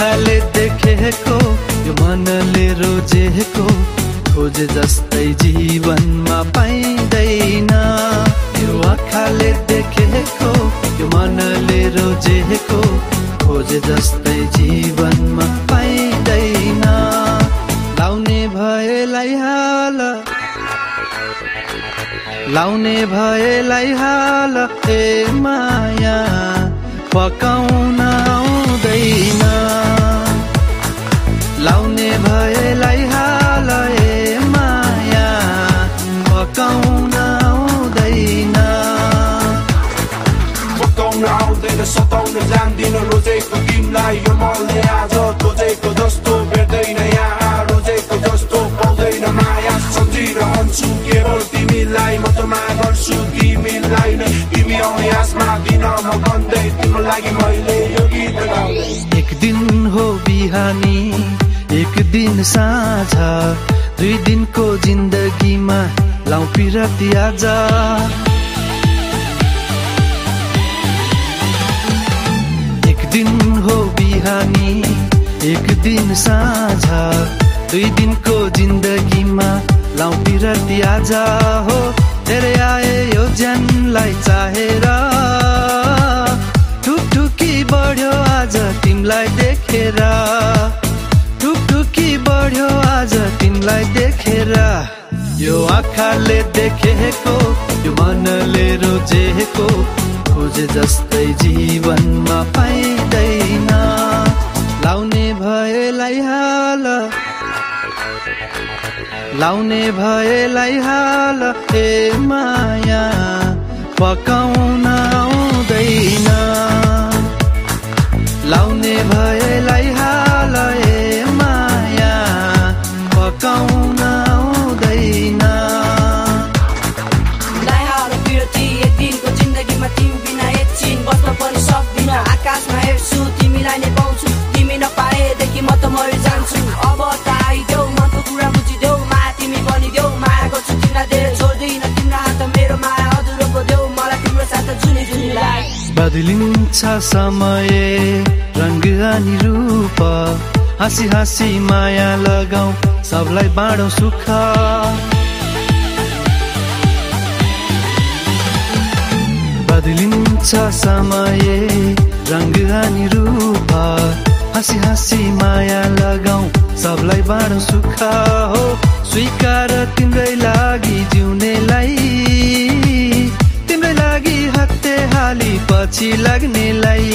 आँखाले देखेको यो मनले रोजेको खोजे जस्तै जीवनमा पाइँदैन। यो आँखाले देखेको यो मनले रोजेको खोजे जस्तै जीवनमा पाइँदैन। लाउने भएलाई हाल। लाउने भएलाई हाल। ए माया पकाउन तिमीलाई यो मलले आज जस्तो एक दिन हो बिहानी एक दिन साँझ दुई दिनको जिन्दगीमा लाउ पिरती आज। दिन हो बिहानी एक दिन साँझ। दुई दिनको जिन्दगीमा लाउ पिरती आज हो। धेरै आए यो ज्यानलाई चाहेर ठुकठुकी बढ्यो आज तिमीलाई देखेर। ठुकठुकी बढ्यो आज तिमीलाई देखेर। यो आँखाले देखेको यो मनले रोजेको खोजे जस्तै जीवनमा पाइँदैन। लाउने भएलाई हाल। लाउने भएलाई हाल। ए माया पकाउन बदलिन्छ समय रङ्ग अनि रूप। हाँसी हाँसी माया लगाऊ सबलाई बाँडौ सुख। बदलिन्छ समय रङ्ग अनि रूप। हाँसी हाँसी माया लगाऊ सबलाई बाँडौ सुख। हो स्वीकार तिम्रै लागि जिउनेलाई। लागि हत्ते हाली पछि लाग्नेलाई।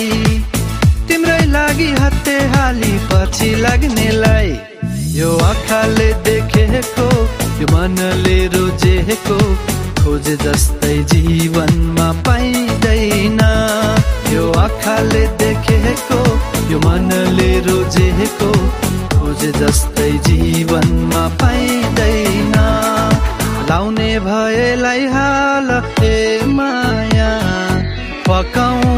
तिम्रै लागि हत्ते हाली पछि लाग्नेलाई। यो आँखाले देखेको यो मनले रोजेको खोजे जस्तै जीवनमा पाइँदैन। यो आँखाले देखेको यो मनले रोजेको खोजे जस्तै भएलाई हाल ए माया पकाउ